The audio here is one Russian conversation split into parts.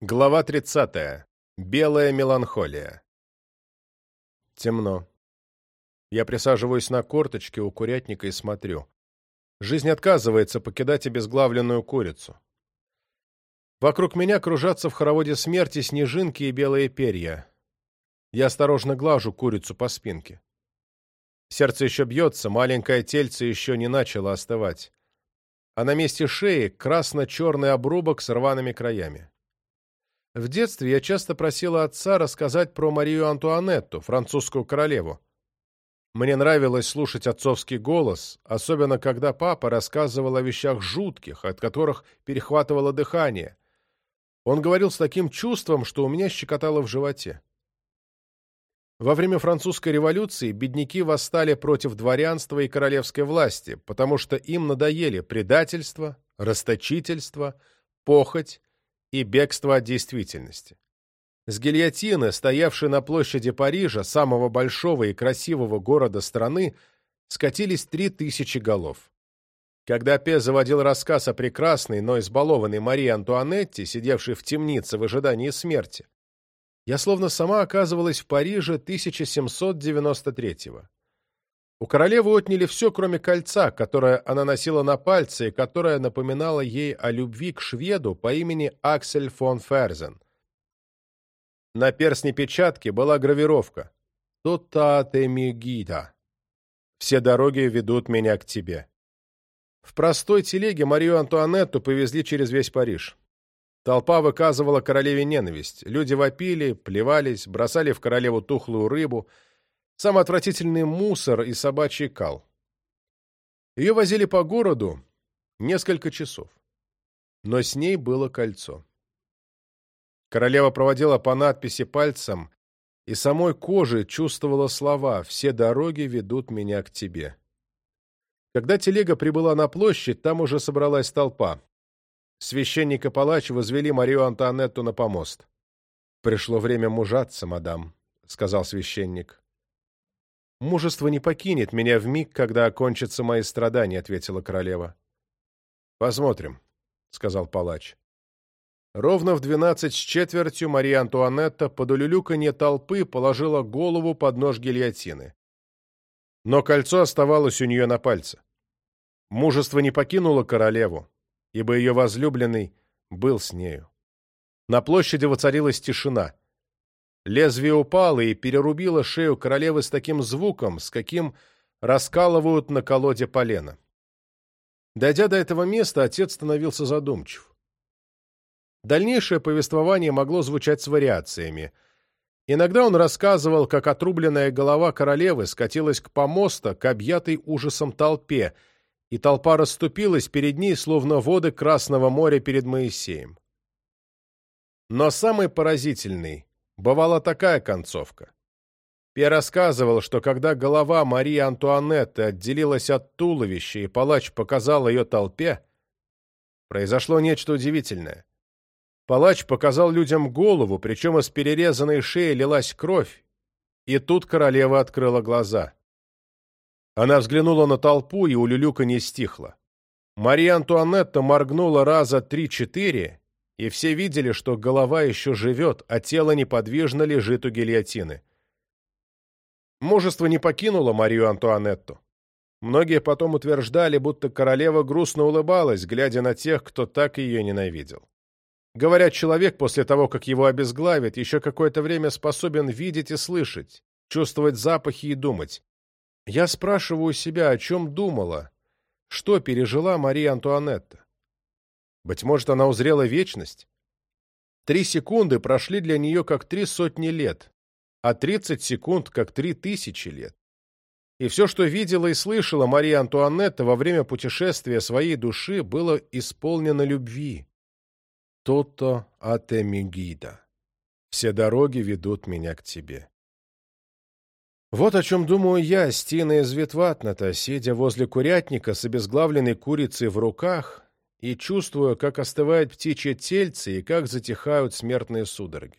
Глава 30. Белая меланхолия. Темно. Я присаживаюсь на корточке у курятника и смотрю. Жизнь отказывается покидать обезглавленную курицу. Вокруг меня кружатся в хороводе смерти снежинки и белые перья. Я осторожно глажу курицу по спинке. Сердце еще бьется, маленькое тельце еще не начало остывать. А на месте шеи красно-черный обрубок с рваными краями. В детстве я часто просила отца рассказать про Марию Антуанетту, французскую королеву. Мне нравилось слушать отцовский голос, особенно когда папа рассказывал о вещах жутких, от которых перехватывало дыхание. Он говорил с таким чувством, что у меня щекотало в животе. Во время французской революции бедняки восстали против дворянства и королевской власти, потому что им надоели предательство, расточительство, похоть, и бегство от действительности. С гильотины, стоявшей на площади Парижа, самого большого и красивого города страны, скатились три тысячи голов. Когда Пе заводил рассказ о прекрасной, но избалованной Марии Антуанетте, сидевшей в темнице в ожидании смерти, я словно сама оказывалась в Париже 1793 года. У королевы отняли все, кроме кольца, которое она носила на пальце и которое напоминало ей о любви к шведу по имени Аксель фон Ферзен. На перстне печатки была гравировка «Тутатемигида» — «Все дороги ведут меня к тебе». В простой телеге Марию Антуанетту повезли через весь Париж. Толпа выказывала королеве ненависть. Люди вопили, плевались, бросали в королеву тухлую рыбу — Самый отвратительный мусор и собачий кал. Ее возили по городу несколько часов. Но с ней было кольцо. Королева проводила по надписи пальцем и самой кожей чувствовала слова «Все дороги ведут меня к тебе». Когда телега прибыла на площадь, там уже собралась толпа. Священник и палач возвели Марию Антуанетту на помост. «Пришло время мужаться, мадам», — сказал священник. Мужество не покинет меня в миг, когда окончатся мои страдания, ответила королева. Посмотрим, сказал палач. Ровно в двенадцать с четвертью Мария Антуанетта под улюлюканье толпы положила голову под нож гильотины. Но кольцо оставалось у нее на пальце. Мужество не покинуло королеву, ибо ее возлюбленный был с нею. На площади воцарилась тишина. Лезвие упало и перерубило шею королевы с таким звуком, с каким раскалывают на колоде полено. Дойдя до этого места, отец становился задумчив. Дальнейшее повествование могло звучать с вариациями. Иногда он рассказывал, как отрубленная голова королевы скатилась к помоста, к объятой ужасом толпе, и толпа расступилась перед ней, словно воды Красного моря перед Моисеем. Но самый поразительный Бывала такая концовка. Я рассказывал, что когда голова Марии Антуанетты отделилась от туловища, и палач показал ее толпе, произошло нечто удивительное. Палач показал людям голову, причем из перерезанной шеи лилась кровь, и тут королева открыла глаза. Она взглянула на толпу, и у Люлюка не стихло. Мария Антуанетта моргнула раза три-четыре и все видели, что голова еще живет, а тело неподвижно лежит у гильотины. Мужество не покинуло Марию Антуанетту. Многие потом утверждали, будто королева грустно улыбалась, глядя на тех, кто так ее ненавидел. Говорят, человек после того, как его обезглавят, еще какое-то время способен видеть и слышать, чувствовать запахи и думать. Я спрашиваю себя, о чем думала, что пережила Мария Антуанетта. Быть может, она узрела вечность. Три секунды прошли для нее как три сотни лет, а тридцать секунд как три тысячи лет. И все, что видела и слышала Мария Антуанетта во время путешествия своей души, было исполнено любви. То-то атемигида. Все дороги ведут меня к тебе. Вот о чем думаю я, Стина из Витватната, сидя возле курятника с обезглавленной курицей в руках и чувствую, как остывает птичье тельце и как затихают смертные судороги.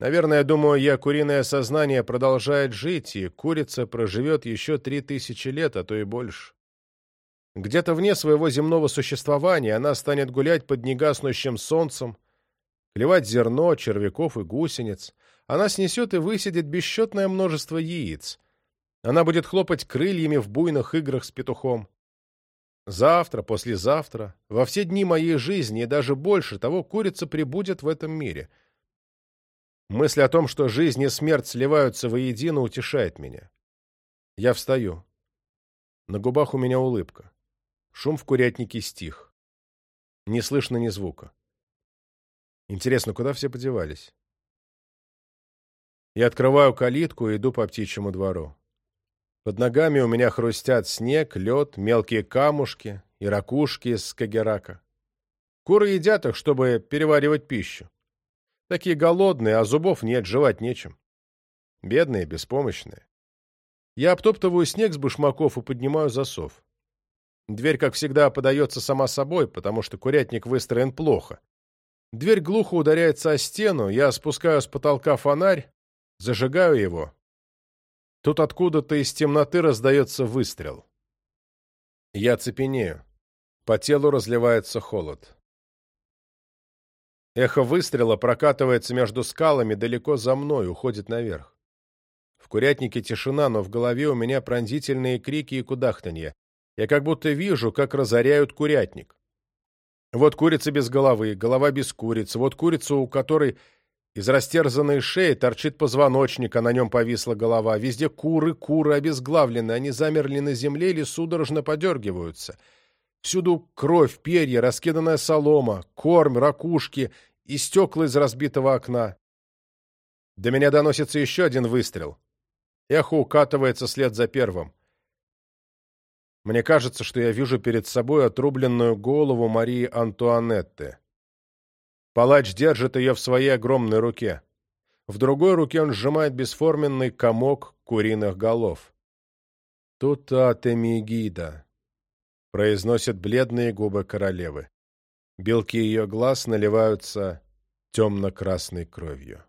Наверное, думаю я, куриное сознание продолжает жить, и курица проживет еще три тысячи лет, а то и больше. Где-то вне своего земного существования она станет гулять под негаснущим солнцем, клевать зерно, червяков и гусениц. Она снесет и высидит бесчетное множество яиц. Она будет хлопать крыльями в буйных играх с петухом. Завтра, послезавтра, во все дни моей жизни и даже больше того курица прибудет в этом мире. Мысль о том, что жизнь и смерть сливаются воедино, утешает меня. Я встаю. На губах у меня улыбка. Шум в курятнике стих. Не слышно ни звука. Интересно, куда все подевались? Я открываю калитку и иду по птичьему двору. Под ногами у меня хрустят снег, лед, мелкие камушки и ракушки из скагерака. Куры едят их, чтобы переваривать пищу. Такие голодные, а зубов нет, жевать нечем. Бедные, беспомощные. Я обтоптываю снег с башмаков и поднимаю засов. Дверь, как всегда, подается сама собой, потому что курятник выстроен плохо. Дверь глухо ударяется о стену, я спускаю с потолка фонарь, зажигаю его, Тут откуда-то из темноты раздается выстрел. Я цепенею. По телу разливается холод. Эхо выстрела прокатывается между скалами далеко за мной, уходит наверх. В курятнике тишина, но в голове у меня пронзительные крики и кудахтанье. Я как будто вижу, как разоряют курятник. Вот курица без головы, голова без курицы, вот курица, у которой из растерзанной шеи торчит позвоночник, а на нем повисла голова. Везде куры, куры обезглавлены, они замерли на земле или судорожно подергиваются. Всюду кровь, перья, раскиданная солома, корм, ракушки и стекла из разбитого окна. До меня доносится еще один выстрел. Эхо укатывается след за первым. Мне кажется, что я вижу перед собой отрубленную голову Марии Антуанетты. Палач держит ее в своей огромной руке. В другой руке он сжимает бесформенный комок куриных голов. «Тута Темигида», — произносят бледные губы королевы. Белки ее глаз наливаются темно-красной кровью.